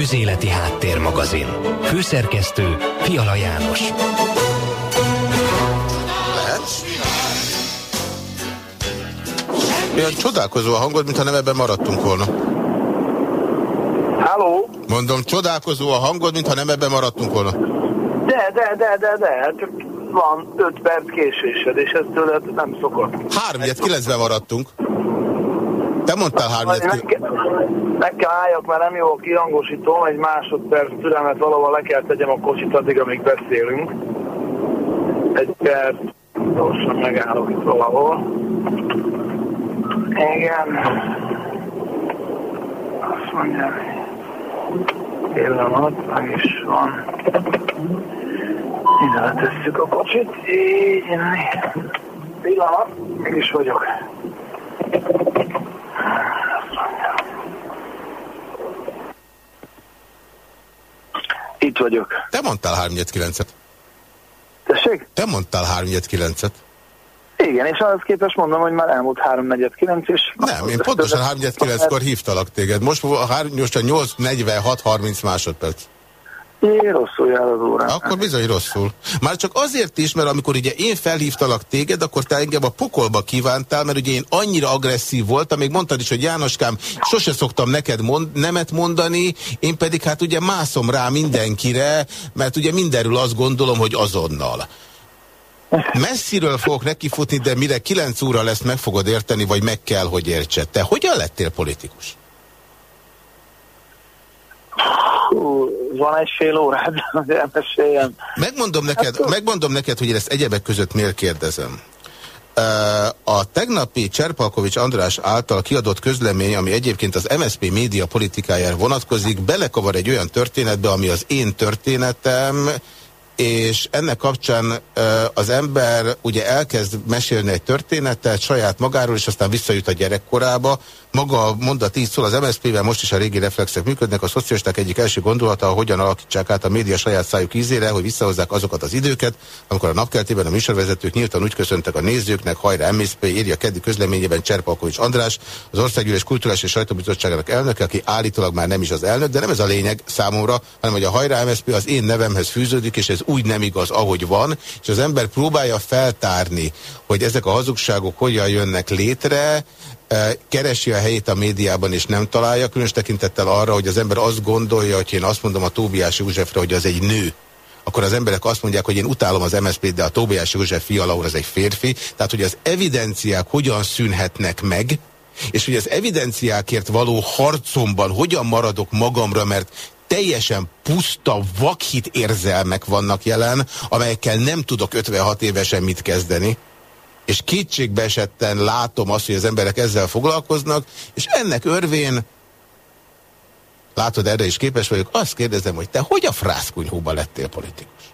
Közéleti Háttérmagazin. Főszerkesztő Fiala János. Olyan csodálkozó a hangod, mintha nem ebben maradtunk volna. Halló? Mondom, csodálkozó a hangod, mintha nem ebben maradtunk volna. De, de, de, de, de, csak van 5 perc késésed, és ez tőled nem szokott. 3-9-ben maradtunk. Te mondtál 3 Meg, meg, kell, meg kell álljak, mert nem jó a kirangosítóm, egy másodperc türelmet valahol le kell tegyem a kocsit addig, amíg beszélünk. Egy perc, gyorsan megállok itt valahol. Igen. Azt mondja, pillanat, meg is van. Ide letesszük a kocsit, így, pillanat, meg is vagyok. Itt vagyok. Te mondtál 3-9-et. Tessék? Te mondtál 3-9-et. Igen, és ahhoz képest mondom, hogy már elmúlt 3-4-9, és... Nem, én pontosan 3-9-kor hívtalak téged. Most, most a 8-46-30 másodperc. Jé, rosszul jár az órám. Akkor bizony rosszul. Már csak azért is, mert amikor ugye én felhívtalak téged, akkor te engem a pokolba kívántál, mert ugye én annyira agresszív voltam, még mondtad is, hogy Jánoskám, sose szoktam neked mond, nemet mondani, én pedig hát ugye mászom rá mindenkire, mert ugye mindenről azt gondolom, hogy azonnal. Messziről fogok nekifutni, de mire 9 óra lesz, meg fogod érteni, vagy meg kell, hogy értsed. Te hogyan lettél politikus? Hú, van egy fél órád, hogy elmeséljem. Megmondom neked, hát, megmondom neked, hogy én ezt egyebek között miért kérdezem. A tegnapi Cserpalkovics András által kiadott közlemény, ami egyébként az MSZP média politikájára vonatkozik, belekavar egy olyan történetbe, ami az én történetem, és ennek kapcsán az ember ugye elkezd mesélni egy történetet saját magáról, és aztán visszajut a gyerekkorába. Maga a mondat így szól, az MSZP-vel most is a régi reflexek működnek, a szocialisták egyik első gondolata, hogyan alakítsák át a média saját szájuk ízére, hogy visszahozzák azokat az időket, amikor a napkeltében a műsorvezetők nyíltan úgy köszöntek a nézőknek, hajrá MSZP, írja keddi közleményében Cserpalkovics András, az Országgyűlés Kulturális és Sajtóbizottságának elnöke, aki állítólag már nem is az elnök, de nem ez a lényeg számomra, hanem hogy a hajrá MSZP az én nevemhez fűződik, és ez úgy nem igaz, ahogy van, és az ember próbálja feltárni, hogy ezek a hazugságok hogyan jönnek létre, e, keresi a helyét a médiában, és nem találja, különös tekintettel arra, hogy az ember azt gondolja, hogy én azt mondom a Tóbiás Józsefre, hogy az egy nő, akkor az emberek azt mondják, hogy én utálom az MSZP-t, de a Tóbiás József fialaur az egy férfi. Tehát, hogy az evidenciák hogyan szűnhetnek meg, és hogy az evidenciákért való harcomban hogyan maradok magamra, mert teljesen puszta, vakhit érzelmek vannak jelen, amelyekkel nem tudok 56 évesen mit kezdeni, és kétségbe esetten látom azt, hogy az emberek ezzel foglalkoznak, és ennek örvén látod, erre is képes vagyok, azt kérdezem, hogy te hogy a frászkunyhóba lettél politikus?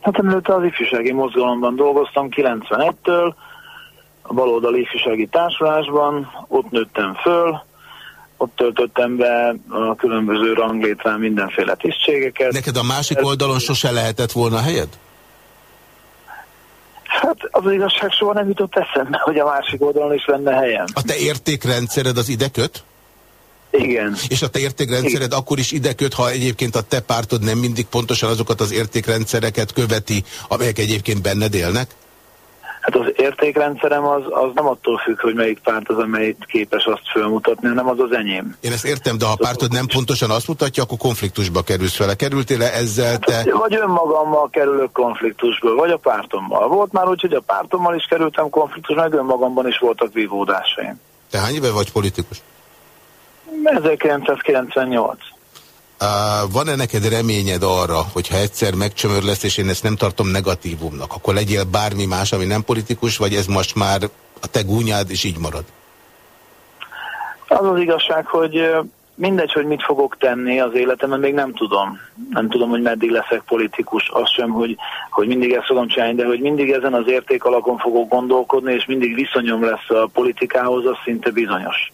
Hát előtte az ifjúsági mozgalomban dolgoztam 91-től, a baloldali ifjúsági társulásban, ott nőttem föl, ott töltöttem be a különböző ranglétrán mindenféle tisztségeket. Neked a másik oldalon sose lehetett volna helyed? Hát az, az igazság soha nem jutott eszembe, hogy a másik oldalon is lenne helyem. A te értékrendszered az ide köt? Igen. És a te értékrendszered Igen. akkor is ide köt, ha egyébként a te pártod nem mindig pontosan azokat az értékrendszereket követi, amelyek egyébként benned élnek? Hát az értékrendszerem az, az nem attól függ, hogy melyik párt az, amelyik képes azt felmutatni, hanem az az enyém. Én ezt értem, de ha a pártod nem pontosan azt mutatja, akkor konfliktusba kerülsz vele. Kerültél-e ezzel te? Hát, vagy önmagammal kerülök konfliktusba, vagy a pártommal. Volt már úgy, hogy a pártommal is kerültem konfliktusba, meg önmagamban is voltak vívódásaim. Te hány éve vagy politikus? 1998. Van-e neked reményed arra, hogyha egyszer megcsömör lesz, és én ezt nem tartom negatívumnak, akkor legyél bármi más, ami nem politikus, vagy ez most már a te gúnyád, és így marad? Az az igazság, hogy mindegy, hogy mit fogok tenni az életemben, még nem tudom. Nem tudom, hogy meddig leszek politikus, azt sem, hogy, hogy mindig ezt fogom csinálni, de hogy mindig ezen az értékalakon fogok gondolkodni, és mindig viszonyom lesz a politikához, az szinte bizonyos.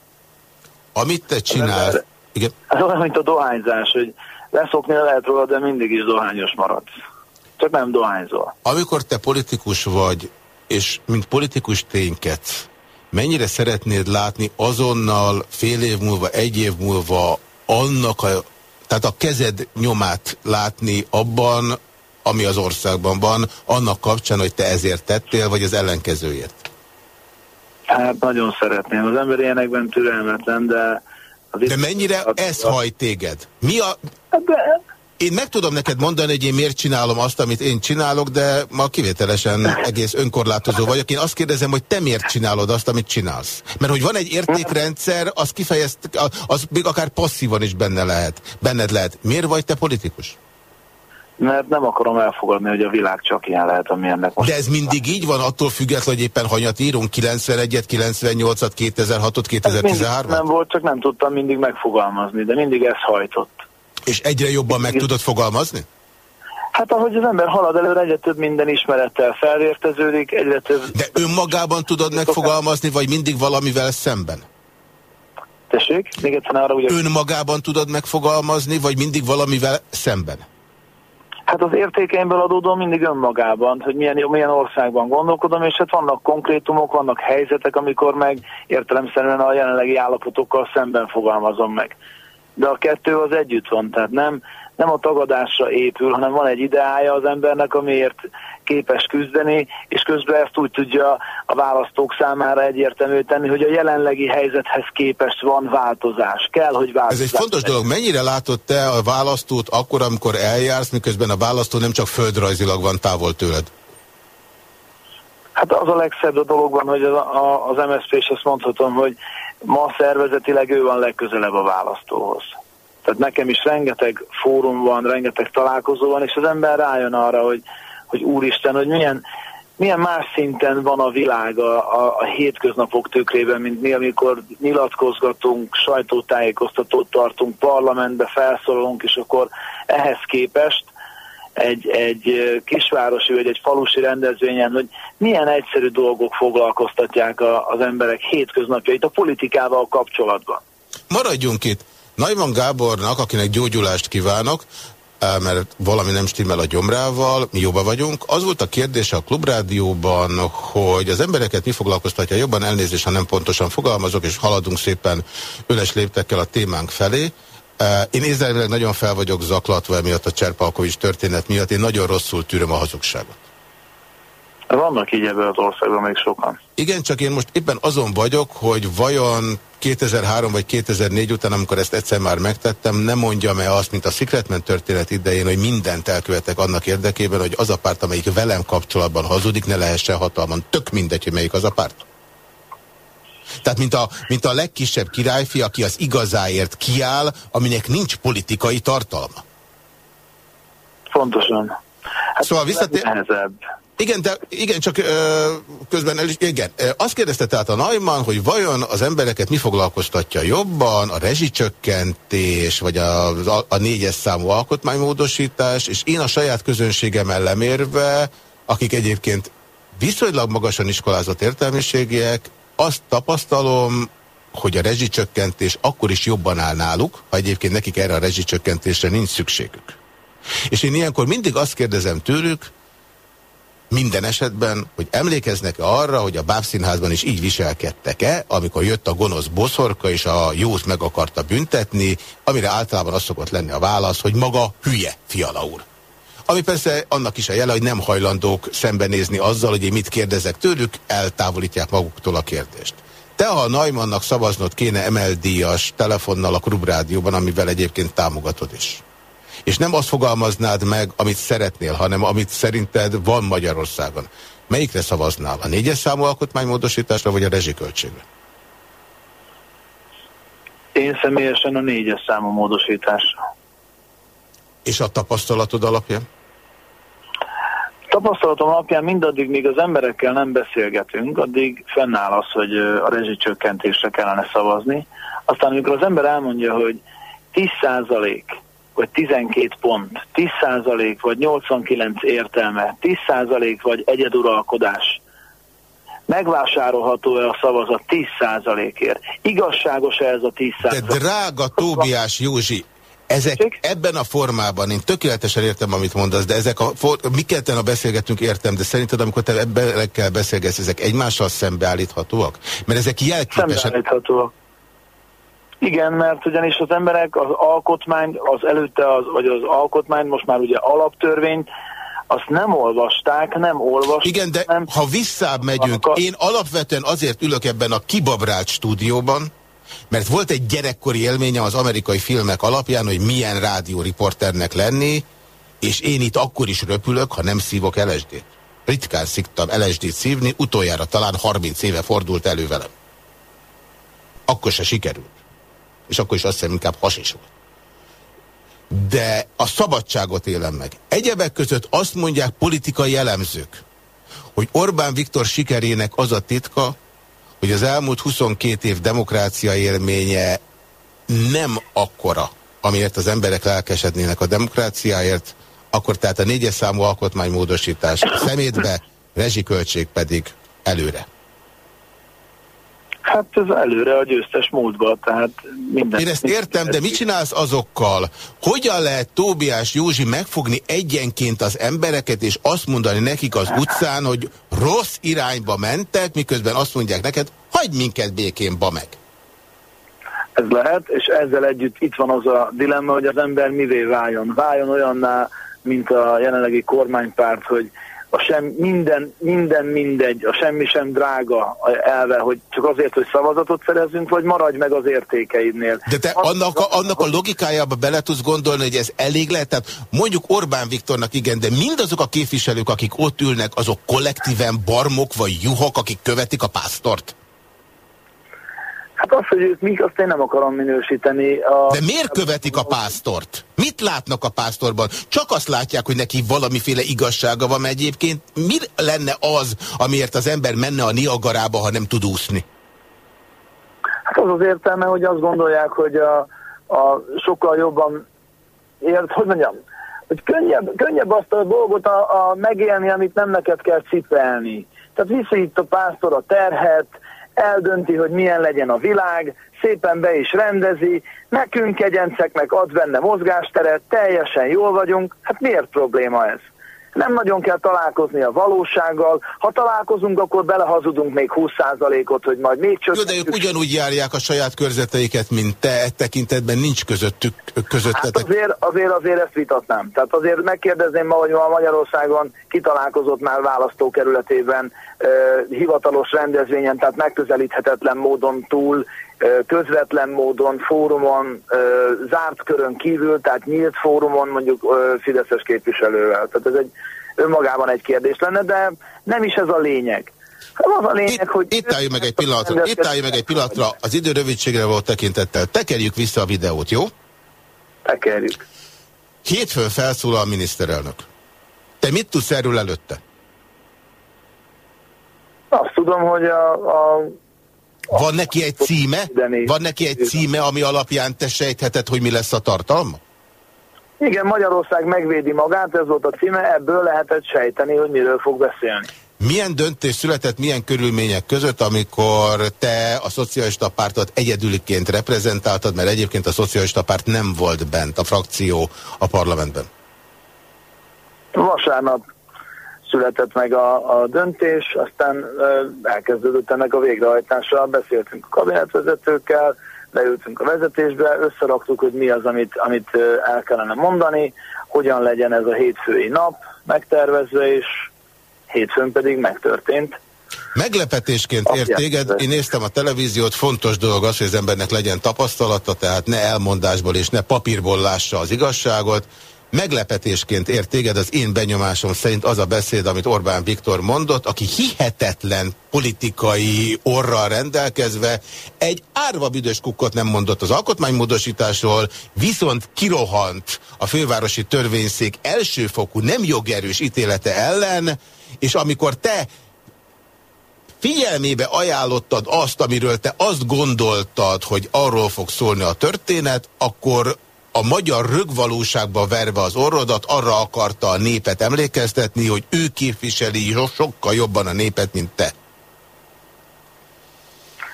Amit te csinálsz, igen. Ez olyan, mint a dohányzás, hogy leszokni lehet róla, de mindig is dohányos maradsz. Csak nem dohányzol. Amikor te politikus vagy, és mint politikus ténykedsz, mennyire szeretnéd látni azonnal fél év múlva, egy év múlva annak a, tehát a kezed nyomát látni abban, ami az országban van, annak kapcsán, hogy te ezért tettél, vagy az ellenkezőjét? Hát nagyon szeretném. Az ember ilyenekben türelmetlen, de... De mennyire ez hajt téged? Mi a... Hát de, én meg tudom neked mondani, hogy én miért csinálom azt, amit én csinálok, de ma kivételesen egész önkorlátozó vagyok. Én azt kérdezem, hogy te miért csinálod azt, amit csinálsz. Mert hogy van egy értékrendszer, az kifejezt, az még akár passzívan is benne lehet, benned lehet. Miért vagy te politikus? Mert nem akarom elfogadni, hogy a világ csak ilyen lehet, amilyennek most. De ez mindig így van, attól függetlenül, hogy éppen hanyat írunk, 91-et, 98-at, 2006-ot, 2013-at? Nem volt, csak nem tudtam mindig megfogalmazni, de mindig ez hajtott. És egyre jobban meg tudod fogalmazni? Hát ahogy az ember halad előre, egyre több minden ismerettel felvérteződik, egyre több... De önmagában tudod megfogalmazni, vagy mindig valamivel szemben? Tessék? Még egyszer arra ugye... Önmagában tudod megfogalmazni, vagy mindig valamivel szemben? Hát az értékeimből adódó mindig önmagában, hogy milyen, milyen országban gondolkodom, és hát vannak konkrétumok, vannak helyzetek, amikor meg értelemszerűen a jelenlegi állapotokkal szemben fogalmazom meg. De a kettő az együtt van, tehát nem, nem a tagadásra épül, hanem van egy ideája az embernek, amiért képes küzdeni, és közben ezt úgy tudja a választók számára egyértelmű tenni, hogy a jelenlegi helyzethez képest van változás. Kell, hogy változás. Ez egy fontos dolog. Mennyire látod te a választót akkor, amikor eljársz, miközben a választó nem csak földrajzilag van távol tőled? Hát az a legszebb a dologban, hogy az, az MSZP, és azt mondhatom, hogy ma szervezetileg ő van legközelebb a választóhoz. Tehát nekem is rengeteg fórum van, rengeteg találkozó van, és az ember rájön arra, hogy, hogy úristen, hogy milyen, milyen más szinten van a világ a, a, a hétköznapok tükrében, mint mi, amikor nyilatkozgatunk, sajtótájékoztatót tartunk, parlamentbe felszólalunk, és akkor ehhez képest egy, egy kisvárosi vagy egy falusi rendezvényen, hogy milyen egyszerű dolgok foglalkoztatják a, az emberek hétköznapjait a politikával kapcsolatban. Maradjunk itt. Najman Gábornak, akinek gyógyulást kívánok, mert valami nem stimmel a gyomrával, mi jobban vagyunk. Az volt a kérdése a Klubrádióban, hogy az embereket mi foglalkoztatja jobban, elnézést, ha nem pontosan fogalmazok, és haladunk szépen öles léptekkel a témánk felé. Én érzelmileg nagyon fel vagyok zaklatva emiatt a Cserpalkovics történet miatt. Én nagyon rosszul tűröm a hazugságot. Vannak így ebben az országban még sokan. Igen, csak én most éppen azon vagyok, hogy vajon 2003 vagy 2004 után, amikor ezt egyszer már megtettem, nem mondjam-e azt, mint a Secretman történet idején, hogy mindent elkövetek annak érdekében, hogy az a párt, amelyik velem kapcsolatban hazudik, ne lehessen hatalman. Tök mindegy, hogy melyik az a párt. Tehát mint a, mint a legkisebb királyfi, aki az igazáért kiáll, aminek nincs politikai tartalma. Pontosan. Hát szóval visszatér... Igen, de igen, csak ö, közben el is, igen. Azt kérdezte tehát a Najman, hogy vajon az embereket mi foglalkoztatja jobban, a rezsicsökkentés, vagy a, a, a négyes számú alkotmánymódosítás, és én a saját közönségemmel lemérve, akik egyébként viszonylag magasan iskolázott értelmiségiek, azt tapasztalom, hogy a rezsicsökkentés akkor is jobban áll náluk, ha egyébként nekik erre a rezsicsökkentésre nincs szükségük. És én ilyenkor mindig azt kérdezem tőlük, minden esetben, hogy emlékeznek-e arra, hogy a bábszínházban is így viselkedtek-e, amikor jött a gonosz boszorka és a jót meg akarta büntetni, amire általában az szokott lenni a válasz, hogy maga hülye, fiala úr. Ami persze annak is a jele, hogy nem hajlandók szembenézni azzal, hogy én mit kérdezek tőlük, eltávolítják maguktól a kérdést. Te, ha a Najmannak szavaznod kéne emeldíjas telefonnal a Klubrádióban, amivel egyébként támogatod is. És nem azt fogalmaznád meg, amit szeretnél, hanem amit szerinted van Magyarországon. Melyikre szavaznál? A négyes számú alkotmánymódosításra, vagy a rezsiköltségre? Én személyesen a négyes számú módosításra. És a tapasztalatod alapján? Tapasztalatom alapján mindaddig, míg az emberekkel nem beszélgetünk, addig fennáll az, hogy a rezsicsökkentésre kellene szavazni. Aztán amikor az ember elmondja, hogy 10 százalék vagy 12 pont, 10 százalék vagy 89 értelme, 10 százalék vagy egyeduralkodás, megvásárolható-e a szavazat 10 százalékért? Igazságos-e ez a 10 százalék? De drága Tóbiás Józsi, Ezek ebben a formában, én tökéletesen értem, amit mondasz, de ezek a, mi ketten a beszélgetünk, értem, de szerinted, amikor te ebben kell beszélgetsz, ezek egymással szembeállíthatóak? Mert ezek jelképesen... Szembeállíthatóak. Igen, mert ugyanis az emberek az alkotmányt, az előtte, az, vagy az alkotmányt, most már ugye alaptörvényt, azt nem olvasták, nem olvasták. Igen, de nem ha visszább megyünk, én alapvetően azért ülök ebben a kibabrált stúdióban, mert volt egy gyerekkori élményem az amerikai filmek alapján, hogy milyen rádióriporternek lenni, és én itt akkor is röpülök, ha nem szívok LSD-t. Ritkán sziktam LSD-t szívni, utoljára talán 30 éve fordult elő velem. Akkor se sikerült. És akkor is azt hiszem inkább hasis volt. De a szabadságot élem meg. Egyebek között azt mondják politikai jellemzők, hogy Orbán Viktor sikerének az a titka, hogy az elmúlt 22 év demokrácia élménye nem akkora, amiért az emberek lelkesednének a demokráciáért, akkor tehát a négyes számú alkotmánymódosítás szemétbe, rezsiköltség pedig előre. Hát ez előre a győztes módba, tehát minden... Én ezt értem, de mit csinálsz azokkal? Hogyan lehet Tóbiás Józsi megfogni egyenként az embereket, és azt mondani nekik az utcán, hogy rossz irányba mentek, miközben azt mondják neked, hagyd minket békén, ba meg. Ez lehet, és ezzel együtt itt van az a dilemma, hogy az ember mivé váljon. Váljon olyanná, mint a jelenlegi kormánypárt, hogy a sem, minden, minden mindegy, a semmi sem drága elve, hogy csak azért, hogy szavazatot szerezzünk, vagy maradj meg az értékeidnél. De te annak a, annak a logikájába bele tudsz gondolni, hogy ez elég lehet? Tehát mondjuk Orbán Viktornak igen, de mindazok a képviselők, akik ott ülnek, azok kollektíven barmok vagy juhok, akik követik a pásztort? Hát azt, hogy ők mik, azt én nem akarom minősíteni. A... De miért követik a pásztort? Mit látnak a pásztorban? Csak azt látják, hogy neki valamiféle igazsága van egyébként. Mi lenne az, amiért az ember menne a Niagarába, ha nem tud úszni? Hát az az értelme, hogy azt gondolják, hogy a, a sokkal jobban ért, hogy mondjam, hogy könnyebb, könnyebb azt a dolgot a, a megélni, amit nem neked kell cipelni. Tehát viszi itt a pásztor a terhet, eldönti, hogy milyen legyen a világ, szépen be is rendezi, nekünk egyenceknek ad benne mozgásteret, teljesen jól vagyunk, hát miért probléma ez? Nem nagyon kell találkozni a valósággal. Ha találkozunk, akkor belehazudunk még 20%-ot, hogy majd még. Jó, de ők ugyanúgy járják a saját körzeteiket, mint te, e tekintetben nincs közöttük, közöttetek. Hát azért, azért, azért ezt vitatnám. Tehát azért megkérdezném ma, hogy ma Magyarországon kitalálkozott már választókerületében hivatalos rendezvényen, tehát megközelíthetetlen módon túl közvetlen módon, fórumon, zárt körön kívül, tehát nyílt fórumon mondjuk Fideszes képviselővel. Tehát ez egy önmagában egy kérdés lenne, de nem is ez a lényeg. Az a lényeg, itt, hogy... Itt álljunk meg egy pillanatra, itt álljunk meg egy pillanatra, az idő rövidségre volt tekintettel. Tekerjük vissza a videót, jó? Tekerjük. Hétfőn felszólal a miniszterelnök. Te mit tudsz erről előtte? Azt tudom, hogy a, a van neki egy címe? Van neki egy címe, ami alapján te sejtheted, hogy mi lesz a tartalma? Igen, Magyarország megvédi magát, ez volt a címe, ebből lehetett sejteni, hogy miről fog beszélni. Milyen döntés született, milyen körülmények között, amikor te a szocialista pártot egyedüliként reprezentáltad, mert egyébként a szocialista párt nem volt bent, a frakció a parlamentben? Vasárnap született meg a, a döntés, aztán elkezdődött ennek a végrehajtása, beszéltünk a kabinetvezetőkkel, leültünk a vezetésbe, összeraktuk, hogy mi az, amit, amit el kellene mondani, hogyan legyen ez a hétfői nap megtervezve, és hétfőn pedig megtörtént. Meglepetésként ért téged, én néztem a televíziót, fontos dolog az, hogy az embernek legyen tapasztalata, tehát ne elmondásból és ne papírból lássa az igazságot, Meglepetésként ért téged az én benyomásom szerint az a beszéd, amit Orbán Viktor mondott, aki hihetetlen politikai orral rendelkezve egy árva büdös kukkot nem mondott az alkotmánymódosításról, viszont kirohant a fővárosi törvényszék elsőfokú nem jogerős ítélete ellen, és amikor te figyelmébe ajánlottad azt, amiről te azt gondoltad, hogy arról fog szólni a történet, akkor a magyar rögvalóságba verve az orrodat, arra akarta a népet emlékeztetni, hogy ő képviseli sokkal jobban a népet, mint te.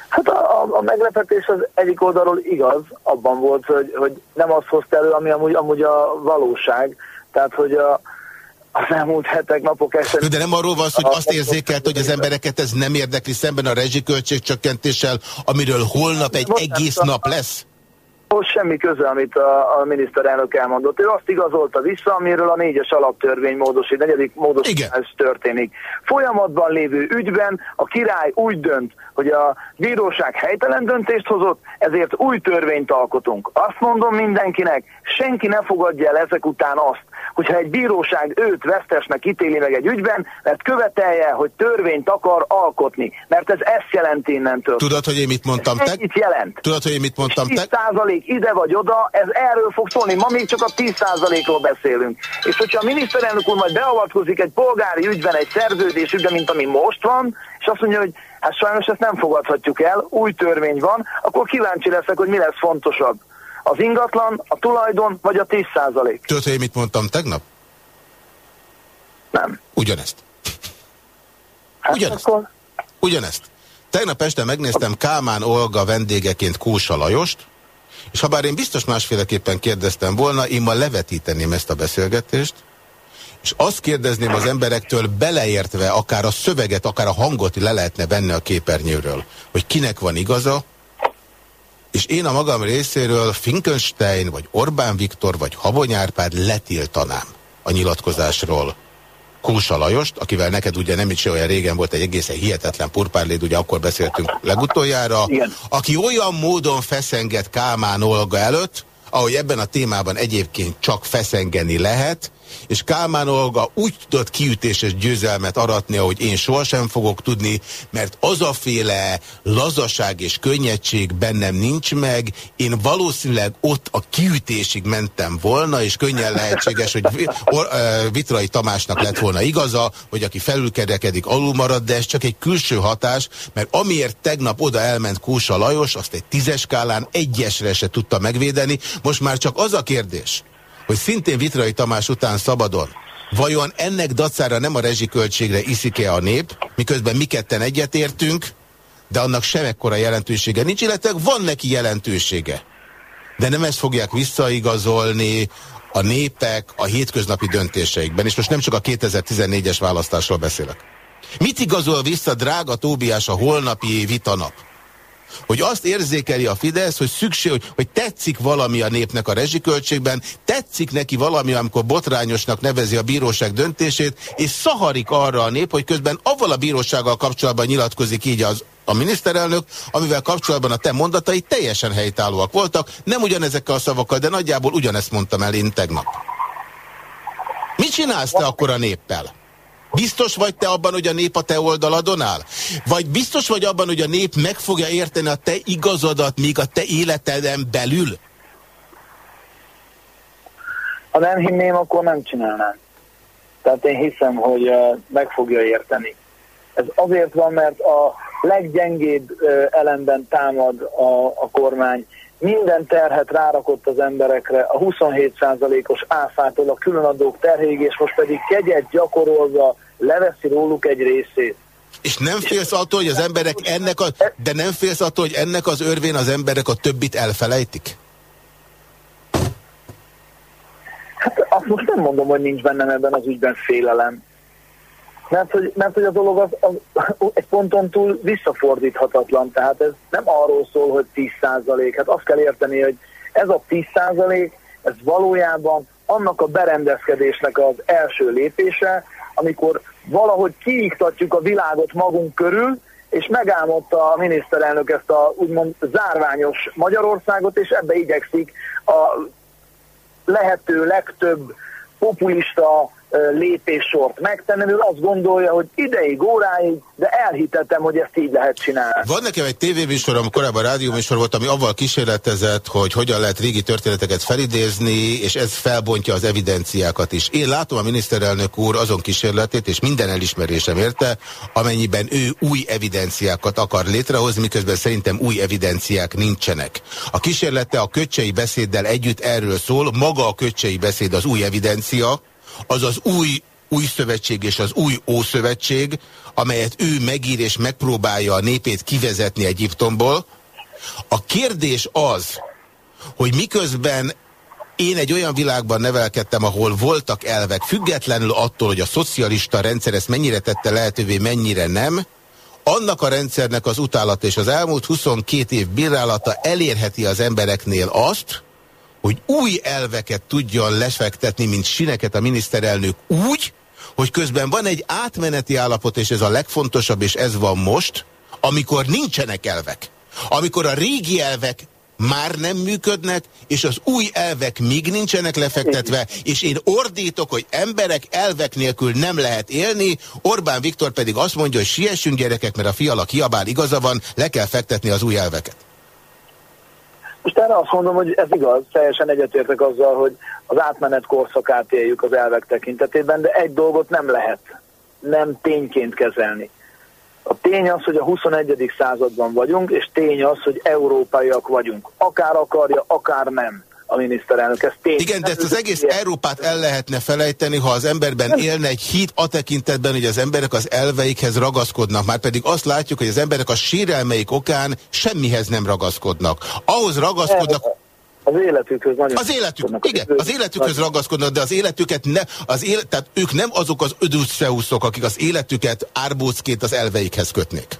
Hát a, a meglepetés az egyik oldalról igaz, abban volt, hogy, hogy nem azt hozta elő, ami amúgy, amúgy a valóság. Tehát, hogy a, az elmúlt hetek, napok esetén... De nem arról van szó, hogy azt érzékelt, hogy az embereket ez nem érdekli szemben a rezsiköltségcsökkentéssel, amiről holnap egy egész nap lesz? Most semmi köze, amit a, a miniszterelnök elmondott. Ő azt igazolta vissza, amiről a négyes alaptörvény módosít, negyedik módosítás történik. Folyamatban lévő ügyben a király úgy dönt, hogy a bíróság helytelen döntést hozott, ezért új törvényt alkotunk. Azt mondom mindenkinek, senki ne fogadja el ezek után azt, hogyha egy bíróság őt vesztesnek ítéli meg egy ügyben, mert követelje, hogy törvényt akar alkotni. Mert ez ezt jelenti innentől. Tudod, hogy én mit mondtam? Te... jelent. Tudod, hogy én mit mondtam? 10 százalék ide vagy oda, ez erről fog szólni. Ma még csak a 10 százalékról beszélünk. És hogyha a miniszterelnök úr majd beavatkozik egy polgári ügyben, egy szerződés ügyben, mint ami most van, és azt mondja, hogy hát sajnos ezt nem fogadhatjuk el, új törvény van, akkor kíváncsi leszek, hogy mi lesz fontosabb az ingatlan, a tulajdon vagy a 10 százalék. Tudod, hogy mit mondtam tegnap? Nem. Ugyanezt. Hát Ugyanezt. Akkor... Ugyanezt. Tegnap este megnéztem Kálmán Olga vendégeként Kósa Lajost, és ha bár én biztos másféleképpen kérdeztem volna, én ma levetíteném ezt a beszélgetést, és azt kérdezném az emberektől, beleértve akár a szöveget, akár a hangot le lehetne venni a képernyőről, hogy kinek van igaza, és én a magam részéről Finkenstein, vagy Orbán Viktor, vagy Habony Árpád letiltanám a nyilatkozásról Kósa Lajost, akivel neked ugye nem is olyan régen volt egy egészen hihetetlen purpárléd, ugye akkor beszéltünk legutoljára, Igen. aki olyan módon feszengett Kálmán Olga előtt, ahogy ebben a témában egyébként csak feszengeni lehet, és Kálmán Olga úgy tudott kiütéses győzelmet aratni, ahogy én sohasem fogok tudni, mert az a féle lazaság és könnyedség bennem nincs meg, én valószínűleg ott a kiütésig mentem volna, és könnyen lehetséges, hogy Vitrai Tamásnak lett volna igaza, hogy aki felülkerekedik, alul marad, de ez csak egy külső hatás, mert amiért tegnap oda elment Kósa Lajos, azt egy tízes skálán egyesre se tudta megvédeni. Most már csak az a kérdés, hogy szintén Vitrai Tamás után szabadon, vajon ennek dacára nem a rezsiköltségre iszik-e a nép, miközben mi ketten egyetértünk, de annak semmekkora jelentősége nincs, illetve van neki jelentősége. De nem ezt fogják visszaigazolni a népek a hétköznapi döntéseikben, és most nem csak a 2014-es választásról beszélek. Mit igazol vissza, drága Tóbiás, a holnapi vitanap? Hogy azt érzékeli a Fidesz, hogy szükség, hogy, hogy tetszik valami a népnek a rezsiköltségben, tetszik neki valami, amikor botrányosnak nevezi a bíróság döntését, és szaharik arra a nép, hogy közben avval a bírósággal kapcsolatban nyilatkozik így az a miniszterelnök, amivel kapcsolatban a te mondatai teljesen helytállóak voltak, nem ugyanezekkel a szavakkal, de nagyjából ugyanezt mondtam el én tegnap. Mit csinálsz te akkor a néppel? Biztos vagy te abban, hogy a nép a te oldaladon áll? Vagy biztos vagy abban, hogy a nép meg fogja érteni a te igazadat, míg a te életeden belül? Ha nem hinném, akkor nem csinálnám. Tehát én hiszem, hogy meg fogja érteni. Ez azért van, mert a leggyengébb elemben támad a, a kormány, minden terhet rárakott az emberekre, a 27%-os áfától a különadók terhéig, és most pedig kegyet gyakorolva leveszi róluk egy részét. És nem félsz attól, hogy az emberek ennek a, de nem félsz attól, hogy ennek az örvén az emberek a többit elfelejtik? Hát azt most nem mondom, hogy nincs bennem ebben az ügyben félelem. Mert hogy, mert hogy a dolog az, az, egy ponton túl visszafordíthatatlan, tehát ez nem arról szól, hogy 10%, hát azt kell érteni, hogy ez a 10% ez valójában annak a berendezkedésnek az első lépése, amikor valahogy kiiktatjuk a világot magunk körül, és megálmodta a miniszterelnök ezt a úgymond zárványos Magyarországot, és ebbe igyekszik a lehető legtöbb populista lépéssort megtenni, ő azt gondolja, hogy ideig, óráig, de elhitetem, hogy ezt így lehet csinálni. Van nekem egy tévéműsorom, korábban rádióműsor volt, ami avval kísérletezett, hogy hogyan lehet régi történeteket felidézni, és ez felbontja az evidenciákat is. Én látom a miniszterelnök úr azon kísérletét, és minden elismerésem érte, amennyiben ő új evidenciákat akar létrehozni, miközben szerintem új evidenciák nincsenek. A kísérlete a köcsei beszéddel együtt erről szól, maga a köcsei beszéd az új evidencia, az az új új szövetség és az új ószövetség, amelyet ő megír és megpróbálja a népét kivezetni Egyiptomból, A kérdés az, hogy miközben én egy olyan világban nevelkedtem, ahol voltak elvek, függetlenül attól, hogy a szocialista rendszer ezt mennyire tette lehetővé, mennyire nem, annak a rendszernek az utálat és az elmúlt 22 év bírálata elérheti az embereknél azt, hogy új elveket tudjon lefektetni, mint sineket a miniszterelnök úgy, hogy közben van egy átmeneti állapot, és ez a legfontosabb, és ez van most, amikor nincsenek elvek. Amikor a régi elvek már nem működnek, és az új elvek még nincsenek lefektetve, és én ordítok, hogy emberek elvek nélkül nem lehet élni, Orbán Viktor pedig azt mondja, hogy siessünk gyerekek, mert a fiala kiabál, igaza van, le kell fektetni az új elveket. Most erre azt mondom, hogy ez igaz, teljesen egyetértek azzal, hogy az átmenet korszakát éljük az elvek tekintetében, de egy dolgot nem lehet nem tényként kezelni. A tény az, hogy a 21. században vagyunk, és tény az, hogy európaiak vagyunk. Akár akarja, akár nem a miniszterelnök. Ez tény. Igen, de ezt az egész Európát el lehetne felejteni, ha az emberben élne egy hit a tekintetben, hogy az emberek az elveikhez ragaszkodnak. Már pedig azt látjuk, hogy az emberek a sérelmeik okán semmihez nem ragaszkodnak. Ahhoz ragaszkodnak... Az életükhöz nagyon Az életük, igen, az életükhöz ragaszkodnak, de az életüket ne, az élet, tehát ők nem azok az ödüsszeuszok, akik az életüket árbócként az elveikhez kötnék.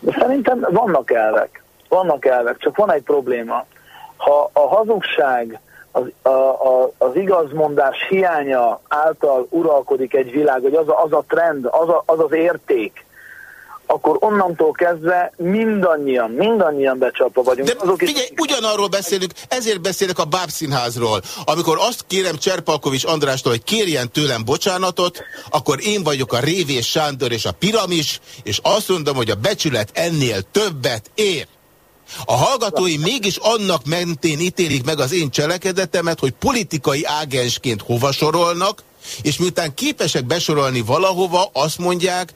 De szerintem vannak elvek. Vannak elvek, csak van egy probléma. Ha a hazugság, az, a, a, az igazmondás hiánya által uralkodik egy világ, hogy az a, az a trend, az, a, az az érték, akkor onnantól kezdve mindannyian, mindannyian becsapva vagyunk. De Azok figyelj, is... ugyanarról beszélünk, ezért beszélek a Bábszínházról. Amikor azt kérem Cserpalkovics Andrástól, hogy kérjen tőlem bocsánatot, akkor én vagyok a Révés Sándor és a Piramis, és azt mondom, hogy a becsület ennél többet ér. A hallgatói mégis annak mentén ítélik meg az én cselekedetemet, hogy politikai ágensként hova sorolnak, és miután képesek besorolni valahova, azt mondják,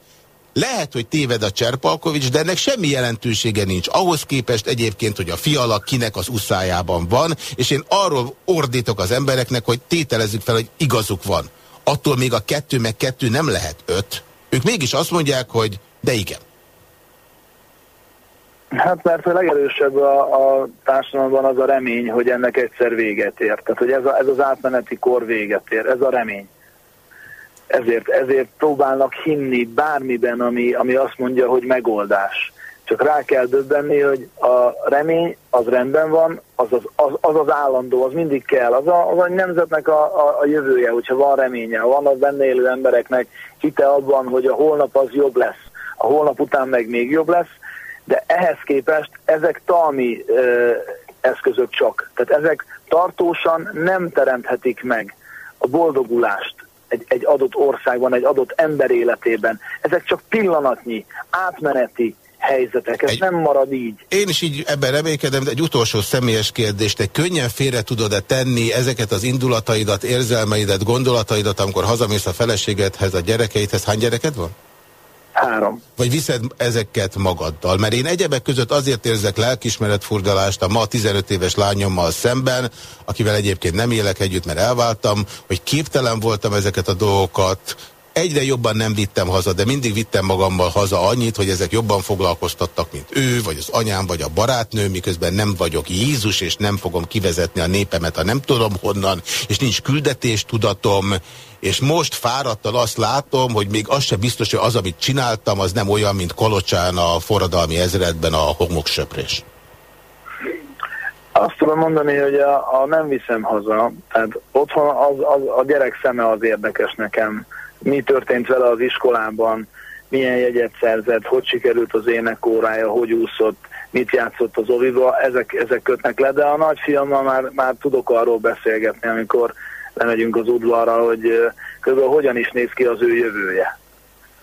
lehet, hogy téved a Cserpalkovics, de ennek semmi jelentősége nincs. Ahhoz képest egyébként, hogy a fialak kinek az uszájában van, és én arról ordítok az embereknek, hogy tételezzük fel, hogy igazuk van. Attól még a kettő meg kettő nem lehet öt. Ők mégis azt mondják, hogy de igen. Hát mert a legerősebb a, a társadalomban az a remény, hogy ennek egyszer véget ér. Tehát, hogy ez, a, ez az átmeneti kor véget ér. Ez a remény ezért, ezért próbálnak hinni bármiben, ami, ami azt mondja, hogy megoldás. Csak rá kell döbbenni, hogy a remény az rendben van, az az, az, az, az állandó, az mindig kell. Az a, az a nemzetnek a, a, a jövője, hogyha van reménye, van az benne élő embereknek hite abban, hogy a holnap az jobb lesz, a holnap után meg még jobb lesz, de ehhez képest ezek talmi ö, eszközök csak. Tehát ezek tartósan nem teremthetik meg a boldogulást, egy, egy adott országban, egy adott ember életében. Ezek csak pillanatnyi, átmeneti helyzetek, ez egy, nem marad így. Én is így ebben reménykedem, de egy utolsó személyes kérdés, te könnyen félre tudod-e tenni ezeket az indulataidat, érzelmeidet, gondolataidat, amikor hazamész a feleségedhez, a gyerekeidhez, hány gyereked van? Három. Vagy viszed ezeket magaddal? Mert én egyebek között azért érzek lelkismeretfurdalást a ma 15 éves lányommal szemben, akivel egyébként nem élek együtt, mert elváltam, hogy képtelen voltam ezeket a dolgokat egyre jobban nem vittem haza, de mindig vittem magammal haza annyit, hogy ezek jobban foglalkoztattak, mint ő, vagy az anyám, vagy a barátnő, miközben nem vagyok Jézus, és nem fogom kivezetni a népemet, ha nem tudom honnan, és nincs küldetéstudatom, és most fáradtal azt látom, hogy még az sem biztos, hogy az, amit csináltam, az nem olyan, mint Kolocsán a forradalmi ezredben a homoksöprés. Azt tudom mondani, hogy a, a nem viszem haza, tehát otthon az, az, a gyerek szeme az érdekes nekem mi történt vele az iskolában, milyen jegyet szerzett, hogy sikerült az énekórája, hogy úszott, mit játszott az oviba, ezek, ezek kötnek le, de a nagyfiammal már, már tudok arról beszélgetni, amikor lemegyünk az udvarra, hogy kb. hogyan is néz ki az ő jövője.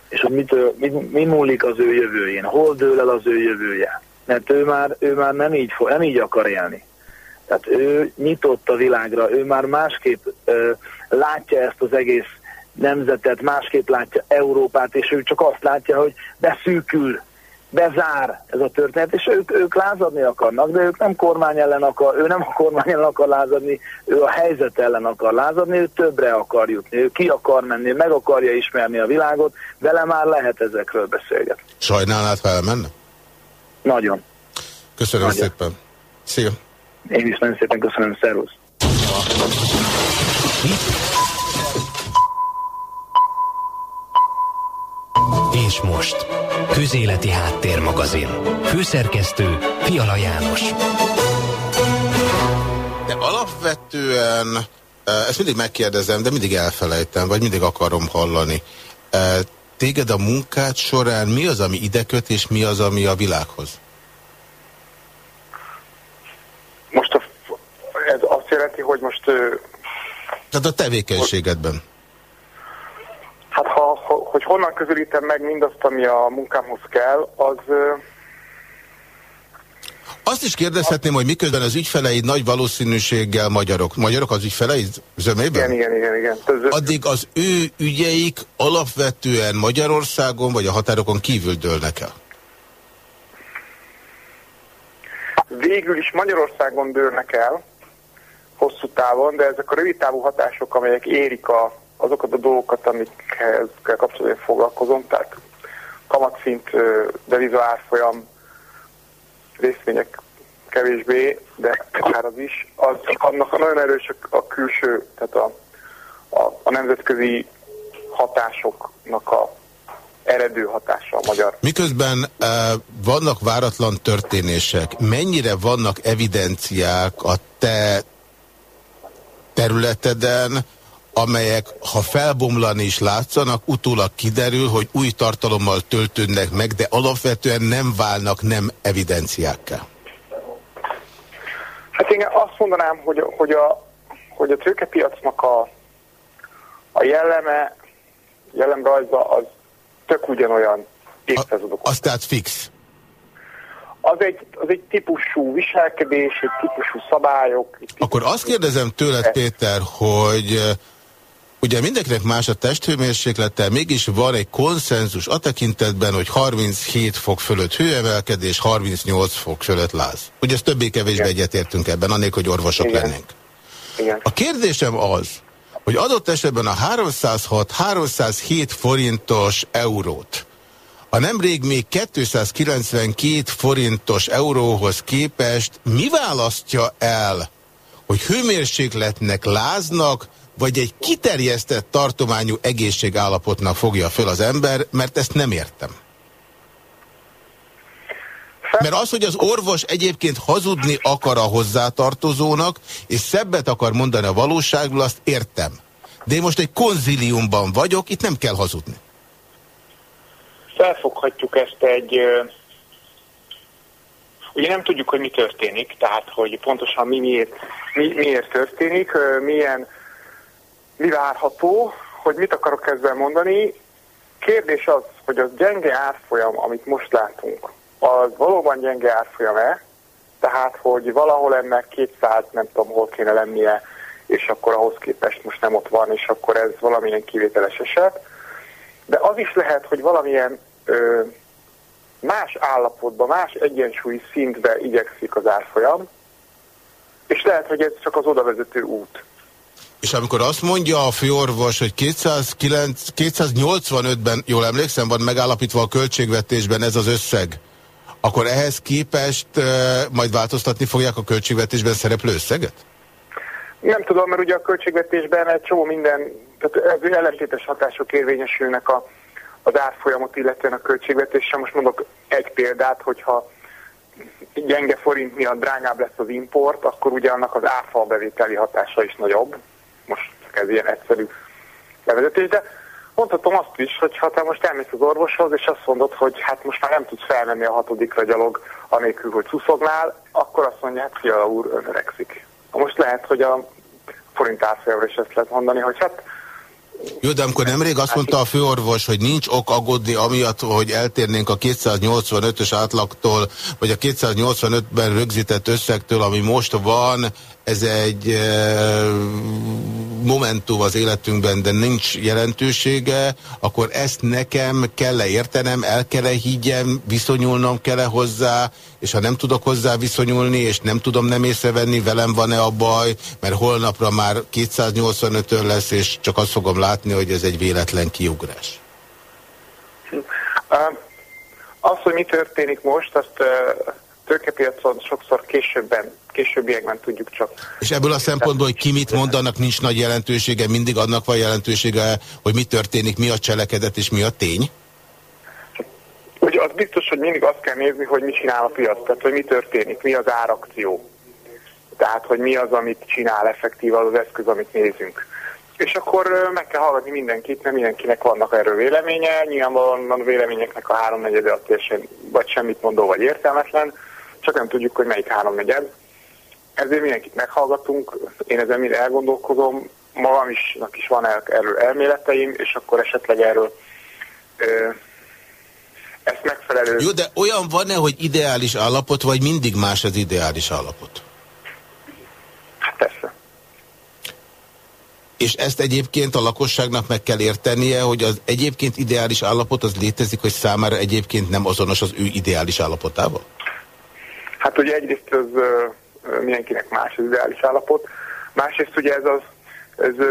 És hogy mitől, mi, mi múlik az ő jövőjén, hol dől el az ő jövője. Mert ő már, ő már nem, így, nem így akar élni. Tehát ő nyitott a világra, ő már másképp ö, látja ezt az egész nemzetet, másképp látja Európát, és ő csak azt látja, hogy beszűkül, bezár ez a történet, és ők, ők lázadni akarnak, de ők nem kormány ellen akar, ő nem a kormány ellen akar lázadni, ő a helyzet ellen akar lázadni, ő többre akar jutni, ő ki akar menni, meg akarja ismerni a világot, vele már lehet ezekről beszélgetni. Sajnálnád, ha elmenne? Nagyon. Köszönöm nagyon. szépen. Szia. Én is nagyon szépen köszönöm, szervusz. És most, Közéleti Háttérmagazin. Főszerkesztő Fiala János. De alapvetően, ezt mindig megkérdezem, de mindig elfelejtem, vagy mindig akarom hallani. Téged a munkád során mi az, ami ideköt, és mi az, ami a világhoz? Most a, ez azt jelenti, hogy most... Tehát a tevékenységedben. Hát ha, ha, hogy honnan közelítem meg mindazt, ami a munkámhoz kell, az... Azt is kérdezhetném, hogy miközben az ügyfeleid nagy valószínűséggel magyarok. Magyarok az ügyfeleid zömében? Igen, igen, igen. igen. Addig az ő ügyeik alapvetően Magyarországon vagy a határokon kívül dőlnek el? Végül is Magyarországon dőlnek el, hosszú távon, de ezek a rövid távú hatások, amelyek érik a azokat a dolgokat, amikkel kapcsolatban foglalkozom, tehát kamatszint, deviza árfolyam, részvények kevésbé, de már az is, az, annak nagyon erős a külső, tehát a, a, a nemzetközi hatásoknak a eredő hatása a magyar. Miközben uh, vannak váratlan történések, mennyire vannak evidenciák a te területeden, amelyek, ha felbomlani is látszanak, utólag kiderül, hogy új tartalommal töltődnek meg, de alapvetően nem válnak nem evidenciákká. Hát én azt mondanám, hogy, hogy, a, hogy a tőkepiacnak a, a jelleme, jellemrajza az tök ugyanolyan évszázadok. Az tehát fix. Az egy, az egy típusú viselkedés, egy típusú szabályok. Egy típusú Akkor azt kérdezem tőled, Péter, hogy Ugye mindenkinek más a testhőmérséklete, mégis van egy konszenzus a tekintetben, hogy 37 fok fölött hőemelkedés, 38 fok fölött láz. Ugye ezt többé-kevésbé egyetértünk ebben, annélkül, hogy orvosok Igen. lennénk. Igen. A kérdésem az, hogy adott esetben a 306-307 forintos eurót, a nemrég még 292 forintos euróhoz képest mi választja el, hogy hőmérsékletnek láznak, vagy egy kiterjesztett tartományú egészségállapotnak fogja föl az ember, mert ezt nem értem. Mert az, hogy az orvos egyébként hazudni akar a hozzátartozónak, és szebbet akar mondani a valóságról, azt értem. De én most egy konziliumban vagyok, itt nem kell hazudni. Felfoghatjuk ezt egy... Ugye nem tudjuk, hogy mi történik, tehát hogy pontosan mi miért, mi, miért történik, milyen mi várható, hogy mit akarok ezzel mondani. Kérdés az, hogy az gyenge árfolyam, amit most látunk, az valóban gyenge árfolyam-e? Tehát, hogy valahol ennek 200, nem tudom, hol kéne lennie, és akkor ahhoz képest most nem ott van, és akkor ez valamilyen kivételes eset. De az is lehet, hogy valamilyen ö, más állapotban, más egyensúlyi szintbe igyekszik az árfolyam, és lehet, hogy ez csak az odavezető út. És amikor azt mondja a főorvos, hogy 285-ben, jól emlékszem, van megállapítva a költségvetésben ez az összeg, akkor ehhez képest majd változtatni fogják a költségvetésben szereplő összeget? Nem tudom, mert ugye a költségvetésben egy csomó minden, tehát ellentétes hatások érvényesülnek a, az árfolyamot, illetően a költségvetéssel. Most mondok egy példát, hogyha gyenge forint miatt drágább lesz az import, akkor ugye annak az áfa bevételi hatása is nagyobb most ez ilyen egyszerű levezetés, de mondhatom azt is, hogy ha te most elmész az orvoshoz, és azt mondod, hogy hát most már nem tudsz felmenni a hatodikra gyalog, anélkül, hogy szuszognál, akkor azt mondja, hát fiala úr, ön öregszik. Most lehet, hogy a forint árfolyamra is ezt lehet mondani, hogy hát jó, de amikor nemrég azt mondta a főorvos, hogy nincs ok aggódni amiatt, hogy eltérnénk a 285-ös átlagtól, vagy a 285-ben rögzített összegtől, ami most van, ez egy e, momentum az életünkben, de nincs jelentősége, akkor ezt nekem kell-e értenem, el kell-e higgyem, viszonyulnom kell-e hozzá, és ha nem tudok hozzá viszonyulni, és nem tudom nem észrevenni, velem van-e a baj, mert holnapra már 285-ön lesz, és csak azt fogom látni, hogy ez egy véletlen kiugrás. Az, hogy mi történik most, azt tőkepiacon sokszor későbben, későbbiekben tudjuk csak. És ebből a szempontból, hogy ki mit mond, annak nincs nagy jelentősége, mindig annak van jelentősége, hogy mi történik, mi a cselekedet és mi a tény? Ugye az biztos, hogy mindig azt kell nézni, hogy mit csinál a piac, tehát hogy mi történik, mi az árakció. Tehát, hogy mi az, amit csinál effektív az az eszköz, amit nézünk. És akkor meg kell hallgatni mindenkit, mert mindenkinek vannak erről véleménye. Nyilvánvalóan a véleményeknek a háromnegyede a teljesen vagy semmit mondó, vagy értelmetlen, csak nem tudjuk, hogy melyik háromnegyed. Ezért mindenkit meghallgatunk, én ezen mind elgondolkozom, magam is, is van erről elméleteim, és akkor esetleg erről ö, ezt megfelelő... Jó, de olyan van-e, hogy ideális állapot, vagy mindig más az ideális állapot? Hát persze. És ezt egyébként a lakosságnak meg kell értenie, hogy az egyébként ideális állapot az létezik, hogy számára egyébként nem azonos az ő ideális állapotával? Hát ugye egyrészt az mindenkinek más az ideális állapot, másrészt ugye ez az ez,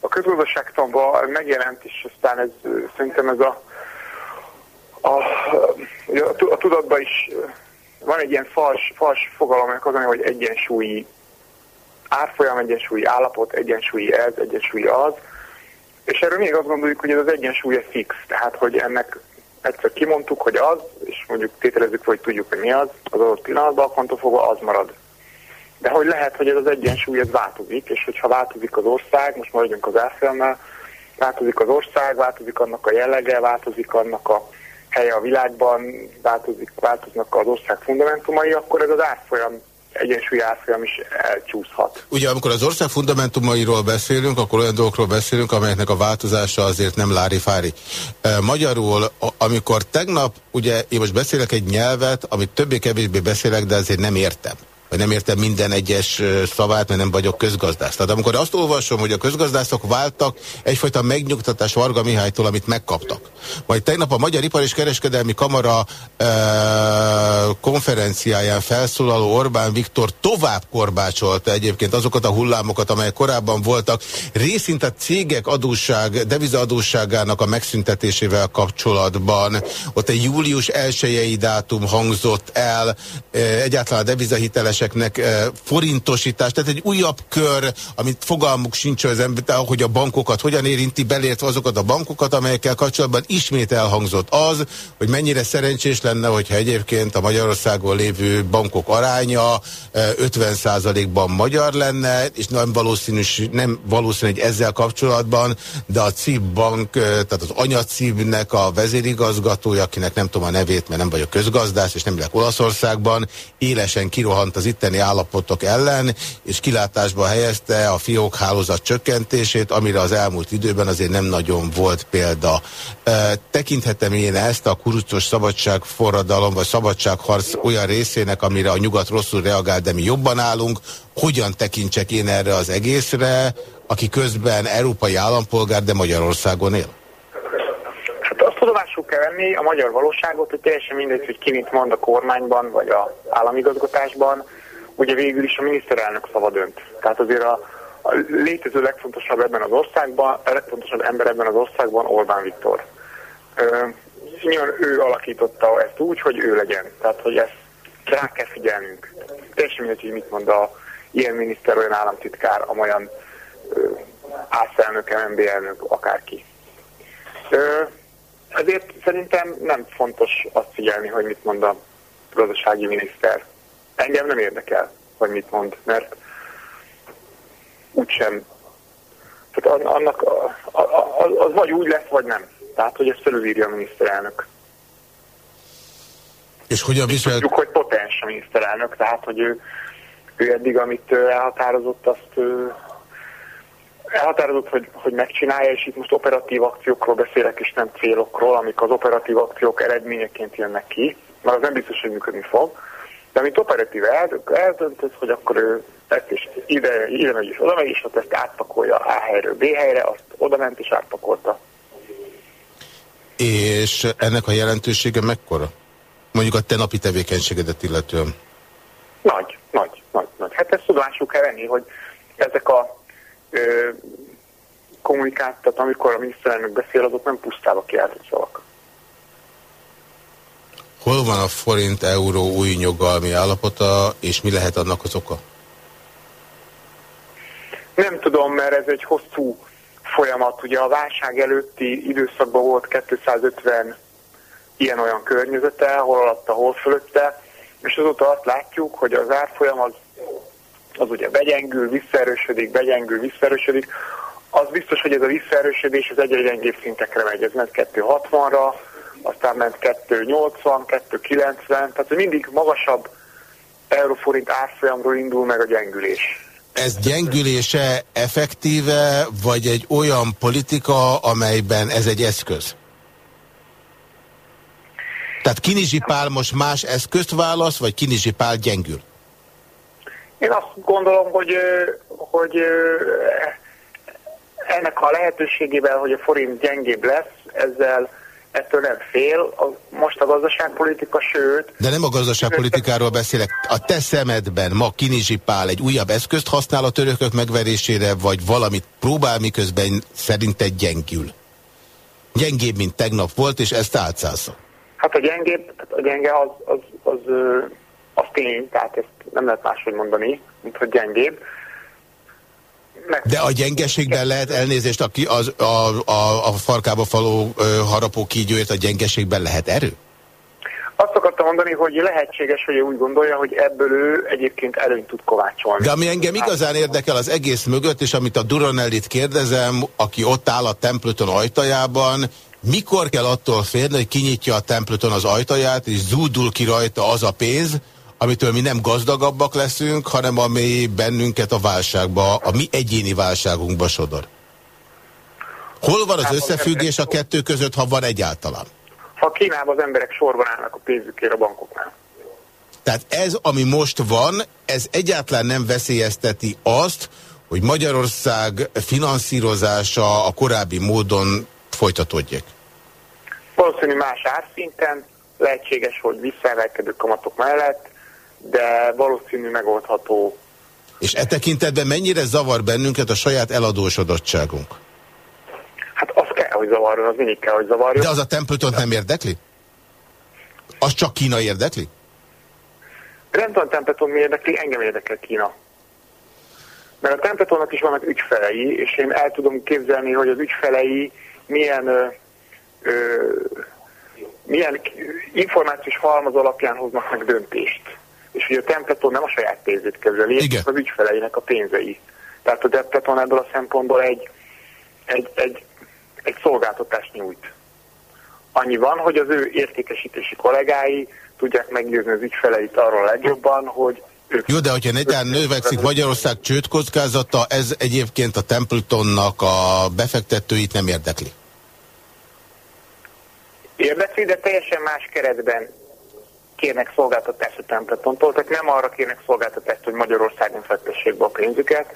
a közgazdaságtanban megjelent, és aztán ez szerintem ez a a, a, a tudatban is van egy ilyen fals, fals fogalom, az, hogy egyensúlyi árfolyam, egyensúlyi állapot, egyensúlyi ez, egyensúlyi az, és erről még azt gondoljuk, hogy ez az egyensúly ez fix, tehát hogy ennek egyszer kimondtuk, hogy az, és mondjuk tételezzük, hogy tudjuk, hogy mi az, az adott pillanatban, akkor fogva az marad. De hogy lehet, hogy ez az egyensúly ez változik, és hogyha változik az ország, most maradjunk az árfolyamnál, változik az ország, változik annak a jellege, változik annak a helye a világban, változik, változnak az ország fundamentumai, akkor ez az árfolyam egyensúly árfolyam is elcsúszhat. Ugye amikor az ország fundamentumairól beszélünk, akkor olyan dolgokról beszélünk, amelyeknek a változása azért nem lári-fári. Magyarul, amikor tegnap, ugye én most beszélek egy nyelvet, amit többé-kevésbé beszélek, de azért nem értem vagy nem értem minden egyes szavát, mert nem vagyok közgazdász. Tehát amikor azt olvasom, hogy a közgazdászok váltak egyfajta megnyugtatás Varga Mihálytól, amit megkaptak. Majd tegnap a Magyar Ipar és Kereskedelmi Kamara e, konferenciáján felszólaló Orbán Viktor tovább korbácsolta egyébként azokat a hullámokat, amelyek korábban voltak, részint a cégek adósság, devizaadósságának a megszüntetésével kapcsolatban. Ott egy július 1 dátum hangzott el, egyáltalán a devizahiteles hitelezéseknek eh, forintosítás, tehát egy újabb kör, amit fogalmuk sincs az ember, hogy a bankokat hogyan érinti, belértve azokat a bankokat, amelyekkel kapcsolatban ismét elhangzott az, hogy mennyire szerencsés lenne, hogyha egyébként a Magyarországon lévő bankok aránya 50%-ban eh, magyar lenne, és nem valószínű, nem valószínű, hogy ezzel kapcsolatban, de a CIB bank, eh, tehát az anyacibnek a vezérigazgatója, akinek nem tudom a nevét, mert nem vagyok közgazdász, és nem lek Olaszországban, élesen kirohant az itteni állapotok ellen, és kilátásba helyezte a fiók hálózat csökkentését, amire az elmúlt időben azért nem nagyon volt példa. Tekinthetem én ezt a kurucos szabadságforradalom, vagy szabadságharc olyan részének, amire a nyugat rosszul reagál, de mi jobban állunk, hogyan tekintsek én erre az egészre, aki közben európai állampolgár, de Magyarországon él? tudomásul kell venni a magyar valóságot, hogy teljesen mindegy, hogy ki mit mond a kormányban, vagy a államigazgatásban, ugye végül is a miniszterelnök szava dönt. Tehát azért a, a létező legfontosabb ebben az országban, a legfontosabb ember ebben az országban Orbán Viktor. Ö, nyilván ő alakította ezt úgy, hogy ő legyen. Tehát, hogy ezt rá kell figyelnünk. Teljesen mindegy, hogy mit mond a ilyen miniszter, olyan államtitkár, amolyan ászelnök, MNB elnök, akárki. Ö, ezért szerintem nem fontos azt figyelni, hogy mit mond a gazdasági miniszter. Engem nem érdekel, hogy mit mond, mert úgysem. Tehát annak az vagy úgy lesz, vagy nem. Tehát, hogy ezt felülírja a miniszterelnök. És hogyan visel... Tudjuk, hogy potens a miniszterelnök, tehát, hogy ő, ő eddig, amit elhatározott, azt elhatározott, hogy, hogy megcsinálja, és itt most operatív akciókról beszélek, és nem célokról, amik az operatív akciók eredményeként jönnek ki, mert az nem biztos, hogy működni fog. De amit operatív eldöntött, hogy akkor ő ezt is ide, ide megy és oda megy, és ott ezt átpakolja A helyről B helyre, azt oda ment és átpakolta. És ennek a jelentősége mekkora? Mondjuk a te napi tevékenységedet illetően. Nagy, nagy, nagy, nagy. Hát ezt tudomásul kell venni, hogy ezek a tehát amikor a miniszterelnök beszél, azok nem pusztába kiáltott szavak. Hol van a forint-euró új nyugalmi állapota, és mi lehet annak az oka? Nem tudom, mert ez egy hosszú folyamat. Ugye a válság előtti időszakban volt 250 ilyen-olyan környezete, hol alatta, hol fölötte, és azóta azt látjuk, hogy az árfolyam az, az ugye begyengül, visszaerősödik, begyengül, visszaerősödik. Az biztos, hogy ez a visszaerősödés az egyre gyengébb szintekre megy. Ez ment 260-ra, aztán ment 280, 290, tehát mindig magasabb euróforint árfolyamról indul meg a gyengülés. Ez gyengülése effektíve, vagy egy olyan politika, amelyben ez egy eszköz? Tehát Kinizsi Pál most más eszközt válasz, vagy Kinizsi Pál gyengül? Én azt gondolom, hogy, hogy ennek a lehetőségével, hogy a forint gyengébb lesz, ezzel ettől nem fél. A, most a gazdaságpolitika, sőt... De nem a gazdaságpolitikáról beszélek. A te szemedben ma Kinizsi Pál egy újabb eszközt használ a törökök megverésére, vagy valamit próbál, miközben szerinted gyengül? Gyengébb, mint tegnap volt, és ezt álcázza. Hát a gyengébb, a gyenge az, az, az, az, az tény, tehát ezt nem lehet máshogy mondani, mint hogy gyengébb. De a gyengeségben lehet elnézést, aki az, a, a, a farkába faló harapó kígyóért a gyengeségben lehet erő? Azt akartam mondani, hogy lehetséges, hogy ő úgy gondolja, hogy ebből ő egyébként előnyt tud kovácsolni. De ami engem igazán érdekel az egész mögött, és amit a Duranellit kérdezem, aki ott áll a Templeton ajtajában, mikor kell attól félni, hogy kinyitja a Templeton az ajtaját, és zúdul ki rajta az a pénz, amitől mi nem gazdagabbak leszünk, hanem ami bennünket a válságba, a mi egyéni válságunkba sodor. Hol van az összefüggés a kettő között, ha van egyáltalán? Ha Kínában az emberek sorban állnak a pénzükért a bankoknál. Tehát ez, ami most van, ez egyáltalán nem veszélyezteti azt, hogy Magyarország finanszírozása a korábbi módon folytatódjék? Valószínű más árszinten, lehetséges, hogy visszaemelkedő kamatok mellett, de valószínű megoldható. És e tekintetben mennyire zavar bennünket a saját eladósodottságunk? Hát az kell, hogy zavarjon, az mindig kell, hogy zavarjon. De az a Templeton nem érdekli? Az csak Kína érdekli? Tudom, Templeton mi érdekli, engem érdekel Kína. Mert a Templetonnak is vannak ügyfelei, és én el tudom képzelni, hogy az ügyfelei milyen, ö, ö, milyen információs halmaz alapján hoznak meg döntést és hogy a Templeton nem a saját pénzét kezeli, Igen. az ügyfeleinek a pénzei. Tehát a Templeton ebből a szempontból egy, egy, egy, egy szolgáltatást nyújt. Annyi van, hogy az ő értékesítési kollégái tudják meggyőzni az ügyfeleit arról legjobban, hogy. Jó, de hogyha egyáltalán növekszik Magyarország csődkockázata, ez egyébként a Templetonnak a befektetőit nem érdekli? Érdekli, de teljesen más keretben kérnek szolgáltatást a Templetontól, tehát nem arra kérnek szolgáltatást, hogy Magyarországon fektessék be a pénzüket,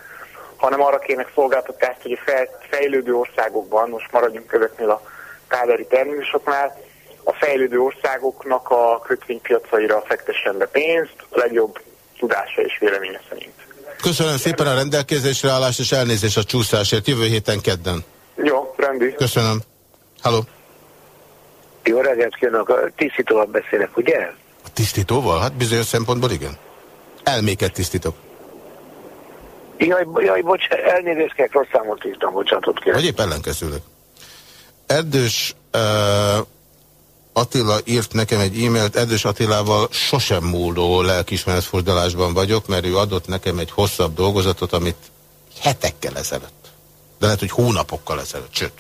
hanem arra kérnek szolgáltatást, hogy a fejlődő országokban, most maradjunk ezeknél a káderi terminusoknál, a fejlődő országoknak a kötvénypiacaira fektessen be pénzt, a legjobb tudása és véleménye szerint. Köszönöm szépen a rendelkezésre állást és elnézést a csúszásért. Jövő héten kedden. Jó, rendi. Köszönöm. Halló. Jó reggelt kívánok, tisztítóval beszélek, ugye? Tisztítóval? Hát bizonyos szempontból igen. Elméket tisztítok. Jaj, jaj bocs, elnézést kell, rossz számot írtam, bocsánatot kérek. Vagy épp ellenkezőleg. Erdős uh, Attila írt nekem egy e-mailt, Erdős Attilával sosem múló lelkismeretfordulásban vagyok, mert ő adott nekem egy hosszabb dolgozatot, amit hetekkel ezelőtt. De lehet, hogy hónapokkal ezelőtt, sőt,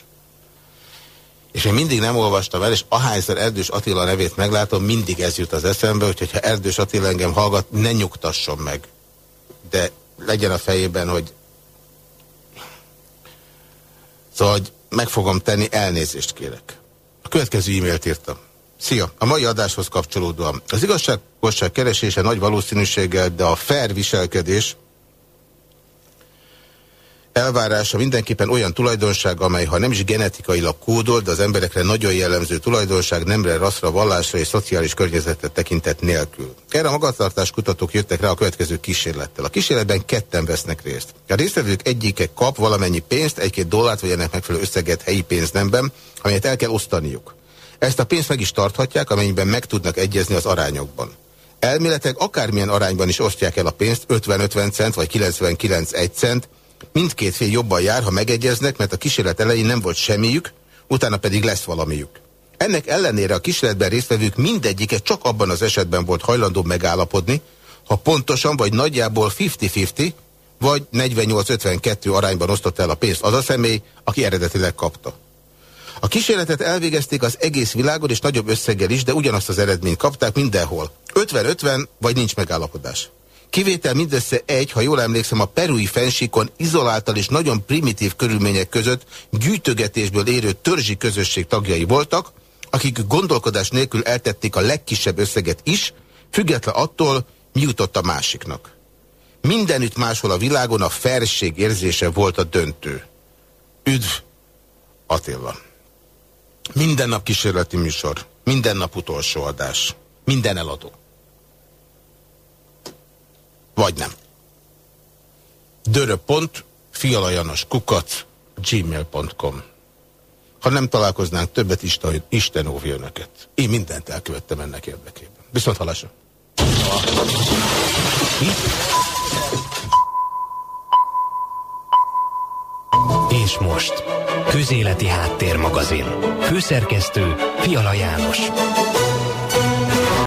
és én mindig nem olvastam el, és ahányszor Erdős Attila nevét meglátom, mindig ez jut az eszembe, hogy ha Erdős Attila engem hallgat, ne nyugtasson meg. De legyen a fejében, hogy szóval, hogy meg fogom tenni, elnézést kérek. A következő e-mailt írtam. Szia! A mai adáshoz kapcsolódóan. Az igazságosság keresése nagy valószínűséggel, de a fair viselkedés elvárása mindenképpen olyan tulajdonság, amely ha nem is genetikailag kódol, de az emberekre nagyon jellemző tulajdonság nemre, rasszra, vallásra és szociális környezetet tekintet nélkül. Erre a magatartás kutatók jöttek rá a következő kísérlettel. A kísérletben ketten vesznek részt. A résztvevők egyike kap valamennyi pénzt, egy-két dollárt vagy ennek megfelelő összeget helyi pénznemben, amelyet el kell osztaniuk. Ezt a pénzt meg is tarthatják, amennyiben meg tudnak egyezni az arányokban. Elméletek akármilyen arányban is osztják el a pénzt, 50-50 cent vagy 99-1 cent, mindkét fél jobban jár, ha megegyeznek, mert a kísérlet elején nem volt semmiük, utána pedig lesz valamiük. Ennek ellenére a kísérletben résztvevők mindegyike csak abban az esetben volt hajlandó megállapodni, ha pontosan vagy nagyjából 50-50, vagy 48-52 arányban osztott el a pénzt az a személy, aki eredetileg kapta. A kísérletet elvégezték az egész világon, és nagyobb összeggel is, de ugyanazt az eredményt kapták mindenhol. 50-50, vagy nincs megállapodás. Kivétel mindössze egy, ha jól emlékszem, a perui fensíkon izoláltal és nagyon primitív körülmények között gyűjtögetésből érő törzsi közösség tagjai voltak, akik gondolkodás nélkül eltették a legkisebb összeget is, független attól, mi jutott a másiknak. Mindenütt máshol a világon a felség érzése volt a döntő. Üdv, Attila! Minden nap kísérleti műsor, minden nap utolsó adás, minden eladó. Vagy nem. Dörö.pont, fialajanos kukac, gmail.com Ha nem találkoznánk többet, Isten, Isten óvja önöket. Én mindent elkövettem ennek érdekében. Viszont halásra. És most, Közéleti Háttérmagazin. Főszerkesztő Fiala János.